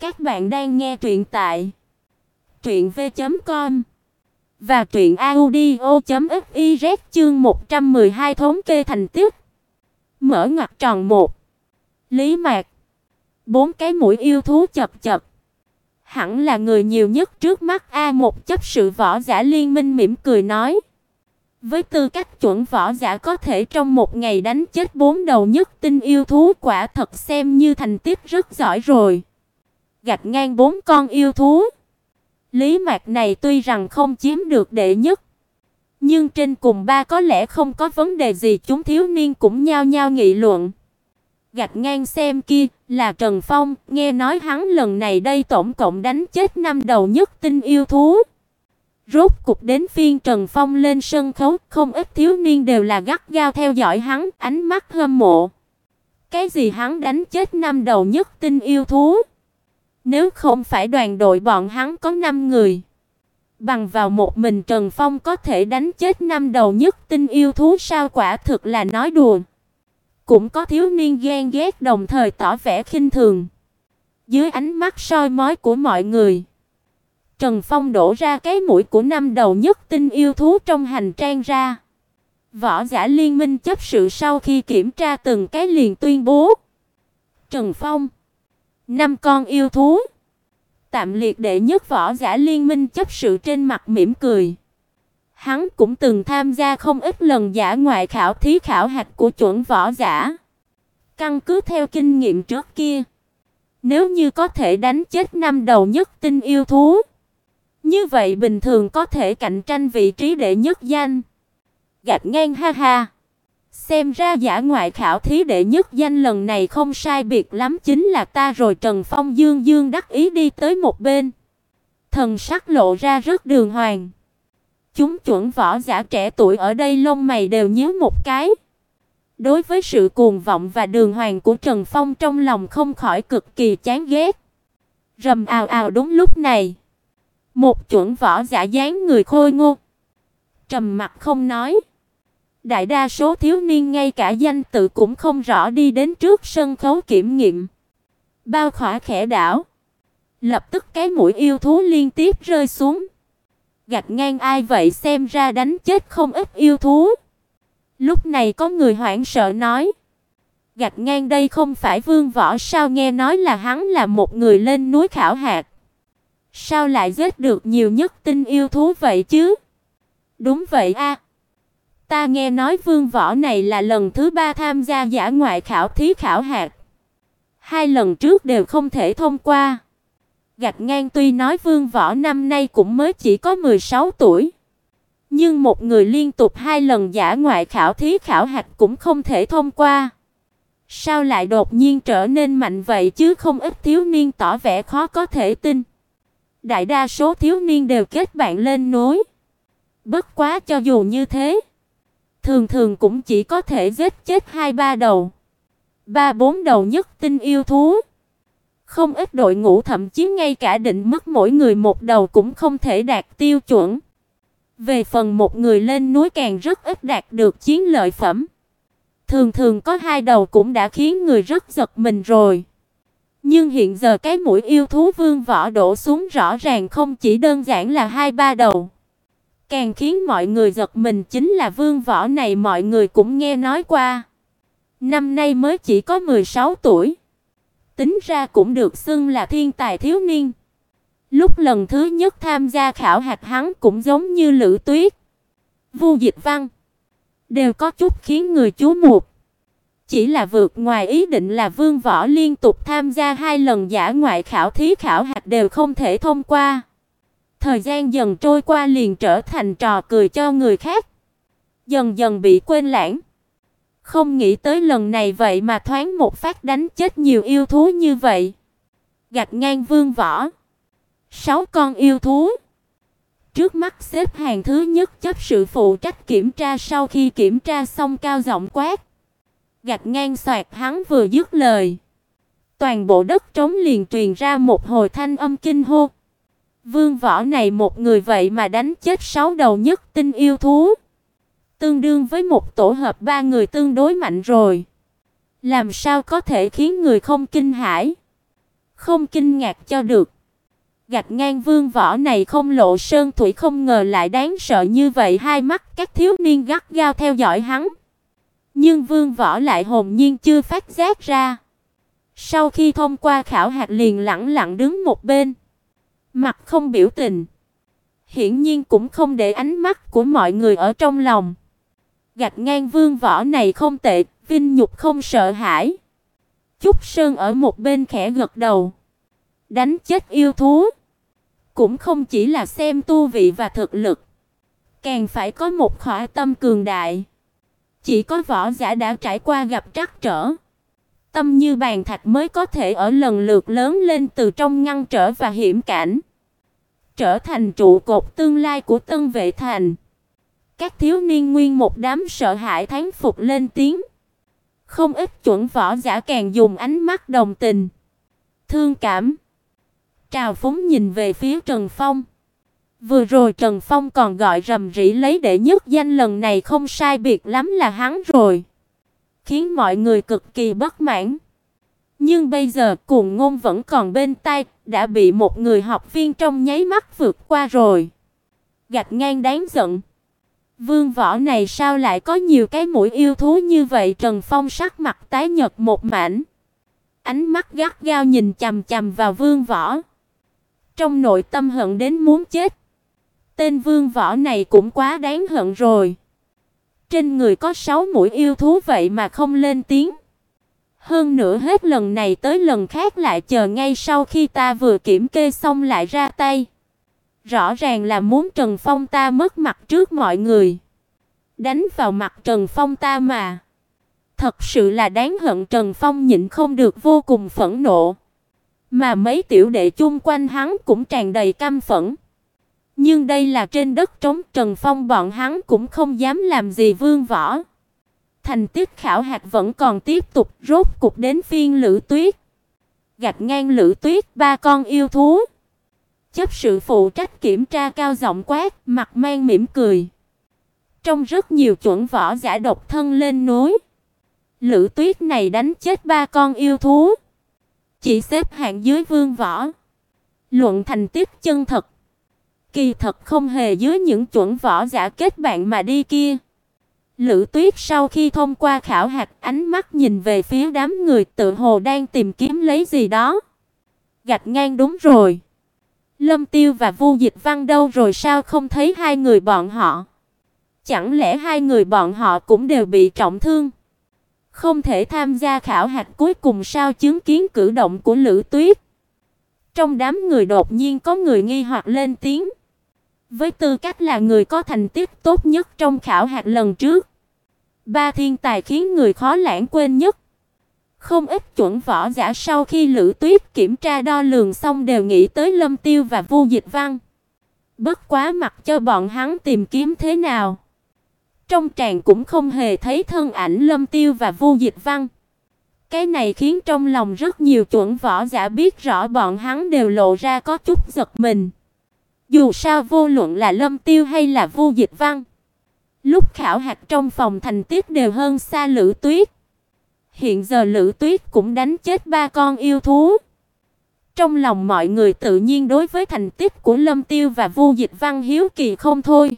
Các bạn đang nghe truyện tại truyện v.com và truyện audio.fiz chương 112 thống kê thành tích. Mở ngoặc tròn 1. Lý Mạc. Bốn cái mũi yêu thú chập chập. Hẳn là người nhiều nhất trước mắt A1 chấp sự võ giả liên minh mỉm cười nói. Với tư cách chuẩn võ giả có thể trong một ngày đánh chết bốn đầu nhất tinh yêu thú quả thật xem như thành tích rất giỏi rồi. Gạch ngang bốn con yêu thú. Lý Mạc này tuy rằng không chiếm được đệ nhất, nhưng trên cùng ba có lẽ không có vấn đề gì chúng thiếu niên cũng nhao nhao nghị luận. Gạch ngang xem kia là Trần Phong, nghe nói hắn lần này đây tổng cộng đánh chết năm đầu nhất tinh yêu thú. Rốt cục đến phiên Trần Phong lên sân khấu, không ít thiếu niên đều là gắt gao theo dõi hắn, ánh mắt hâm mộ. Cái gì hắn đánh chết năm đầu nhất tinh yêu thú? Nếu không phải đoàn đội bọn hắn có 5 người, bằng vào một mình Trần Phong có thể đánh chết năm đầu nhất tinh yêu thú sao quả thực là nói đùa. Cũng có thiếu niên ghen ghét đồng thời tỏ vẻ khinh thường. Dưới ánh mắt soi mói của mọi người, Trần Phong đổ ra cái mũi của năm đầu nhất tinh yêu thú trong hành trang ra. Võ giả liên minh chấp sự sau khi kiểm tra từng cái liền tuyên bố. Trần Phong, năm con yêu thú. Tạm liệt đệ nhất võ giả liên minh chấp sự trên mặt mỉm cười. Hắn cũng từng tham gia không ít lần giả ngoại khảo thí khảo hạch của chuẩn võ giả. Căn cứ theo kinh nghiệm trước kia, nếu như có thể đánh chết năm đầu nhất tinh yêu thú, như vậy bình thường có thể cạnh tranh vị trí đệ nhất danh. Gạt ngang ha ha. Xem ra giả ngoại khảo thí đệ nhất danh lần này không sai biệt lắm chính là ta rồi, Trần Phong Dương Dương đắc ý đi tới một bên. Thần sắc lộ ra rất đường hoàng. Chúng chuẩn võ giả trẻ tuổi ở đây lông mày đều nhíu một cái. Đối với sự cuồng vọng và đường hoàng của Trần Phong trong lòng không khỏi cực kỳ chán ghét. Rầm ào ào đúng lúc này. Một chuẩn võ giả dáng người khôi ngô. Trầm mặt không nói. Đại đa số thiếu niên ngay cả danh tự cũng không rõ đi đến trước sân khấu kiểm nghiệm. Bao khỏa khẽ đảo. Lập tức cái mũi yêu thú liên tiếp rơi xuống. Gạch ngang ai vậy xem ra đánh chết không ít yêu thú. Lúc này có người hoảng sợ nói. Gạch ngang đây không phải vương võ sao nghe nói là hắn là một người lên núi khảo hạt. Sao lại giết được nhiều nhất tinh yêu thú vậy chứ? Đúng vậy a. Ta nghe nói Vương Võ này là lần thứ ba tham gia giả ngoại khảo thí khảo hạt. Hai lần trước đều không thể thông qua. Gạch ngang tuy nói Vương Võ năm nay cũng mới chỉ có 16 tuổi, nhưng một người liên tục hai lần giả ngoại khảo thí khảo hạt cũng không thể thông qua. Sao lại đột nhiên trở nên mạnh vậy chứ không ít thiếu niên tỏ vẻ khó có thể tin. Đại đa số thiếu niên đều kết bạn lên núi. Bất quá cho dù như thế, thường thường cũng chỉ có thể giết chết hai ba đầu, ba bốn đầu nhất tinh yêu thú. Không ít đội ngũ thậm chí ngay cả định mức mỗi người một đầu cũng không thể đạt tiêu chuẩn. Về phần một người lên núi càng rất ít đạt được chiến lợi phẩm. Thường thường có hai đầu cũng đã khiến người rất giật mình rồi. Nhưng hiện giờ cái mũi yêu thú vương võ đổ xuống rõ ràng không chỉ đơn giản là hai ba đầu. Càng khiến mọi người giật mình chính là vương võ này mọi người cũng nghe nói qua. Năm nay mới chỉ có 16 tuổi. Tính ra cũng được xưng là thiên tài thiếu niên. Lúc lần thứ nhất tham gia khảo hạch hắn cũng giống như Lữ Tuyết, Vu Dịch Văn, đều có chút khiến người chú mục. Chỉ là vượt ngoài ý định là Vương Võ liên tục tham gia hai lần giả ngoại khảo thí khảo hạch đều không thể thông qua. Thời gian dần trôi qua liền trở thành trò cười cho người khác, dần dần bị quên lãng. Không nghĩ tới lần này vậy mà thoáng một phát đánh chết nhiều yêu thú như vậy. Gạch ngang Vương Võ. Sáu con yêu thú. Trước mắt xếp hàng thứ nhất chấp sự phụ trách kiểm tra sau khi kiểm tra xong cao giọng quát gạch ngang xoạt hắn vừa dứt lời. Toàn bộ đất trống liền truyền ra một hồi thanh âm kinh hô. Vương võ này một người vậy mà đánh chết sáu đầu nhất tinh yêu thú. Tương đương với một tổ hợp ba người tương đối mạnh rồi. Làm sao có thể khiến người không kinh hãi? Không kinh ngạc cho được. Gạch ngang vương võ này không lộ sơn thủy không ngờ lại đáng sợ như vậy, hai mắt các thiếu niên gắt gao theo dõi hắn. Nhưng vương võ lại hồn nhiên chưa phát giác ra. Sau khi thông qua khảo hạt liền lặng lặng đứng một bên, mặt không biểu tình, hiển nhiên cũng không để ánh mắt của mọi người ở trong lòng. Gạch ngang vương võ này không tệ, vinh nhục không sợ hãi. Trúc Sơn ở một bên khẽ gật đầu. Đánh chết yêu thú, cũng không chỉ là xem tu vị và thực lực, càng phải có một khỏa tâm cường đại. Chỉ có võ giả đã trải qua gặp trắc trở, tâm như bàn thạch mới có thể ở lần lượt lớn lên từ trong ngăn trở và hiểm cảnh, trở thành trụ cột tương lai của Tân Vệ Thành. Các thiếu niên nguyên một đám sợ hãi thán phục lên tiếng. Không ít chuẩn võ giả càng dùng ánh mắt đồng tình, thương cảm, trào phúng nhìn về phía Trần Phong. Vừa rồi Trần Phong còn gọi rầm rĩ lấy đệ nhất danh lần này không sai biệt lắm là hắn rồi, khiến mọi người cực kỳ bất mãn. Nhưng bây giờ cuồng ngôn vẫn còn bên tay, đã bị một người học viên trong nháy mắt vượt qua rồi. Gạch ngang đáng giận. Vương võ này sao lại có nhiều cái mũi yêu thú như vậy? Trần Phong sắc mặt tái nhợt một mảnh. Ánh mắt gắt gao nhìn chằm chằm vào Vương võ. Trong nội tâm hận đến muốn chết. Tên Vương võ này cũng quá đáng hận rồi. Trên người có sáu mũi yêu thú vậy mà không lên tiếng. Hơn nữa hết lần này tới lần khác lại chờ ngay sau khi ta vừa kiểm kê xong lại ra tay. Rõ ràng là muốn Trần Phong ta mất mặt trước mọi người. Đánh vào mặt Trần Phong ta mà. Thật sự là đáng hận Trần Phong nhịn không được vô cùng phẫn nộ. Mà mấy tiểu đệ chung quanh hắn cũng tràn đầy căm phẫn. Nhưng đây là trên đất trống Trần Phong bọn hắn cũng không dám làm gì vương võ. Thành tích khảo hạt vẫn còn tiếp tục, rốt cục đến phiên Lữ Tuyết. Gạch ngang Lữ Tuyết ba con yêu thú. Chấp sự phụ trách kiểm tra cao giọng quát, mặt mang mỉm cười. Trong rất nhiều chuẩn võ giả độc thân lên núi, Lữ Tuyết này đánh chết ba con yêu thú, chỉ xếp hạng dưới vương võ. Luận thành tích chân thật, kỳ thật không hề dưới những chuẩn võ giả kết bạn mà đi kia. Lữ Tuyết sau khi thông qua khảo hạch, ánh mắt nhìn về phía đám người tự hồ đang tìm kiếm lấy gì đó. Gạch ngang đúng rồi. Lâm Tiêu và Vu Dịch Văn đâu rồi sao không thấy hai người bọn họ? Chẳng lẽ hai người bọn họ cũng đều bị trọng thương? Không thể tham gia khảo hạch cuối cùng sao chứng kiến cử động của Lữ Tuyết? Trong đám người đột nhiên có người nghi hoặc lên tiếng. Với tư cách là người có thành tích tốt nhất trong khảo hạt lần trước, ba thiên tài khiến người khó lãng quên nhất. Không ít chuẩn võ giả sau khi Lữ Tuyết kiểm tra đo lường xong đều nghĩ tới Lâm Tiêu và Vu Dịch Văn. Bất quá mặc cho bọn hắn tìm kiếm thế nào, trong tràng cũng không hề thấy thân ảnh Lâm Tiêu và Vu Dịch Văn. Cái này khiến trong lòng rất nhiều chuẩn võ giả biết rõ bọn hắn đều lộ ra có chút giật mình. Dù sao vô luận là Lâm Tiêu hay là Vu Dịch Văn, lúc khảo hạch trong phòng thành tích đều hơn xa Lữ Tuyết. Hiện giờ Lữ Tuyết cũng đánh chết ba con yêu thú. Trong lòng mọi người tự nhiên đối với thành tích của Lâm Tiêu và Vu Dịch Văn hiếu kỳ không thôi.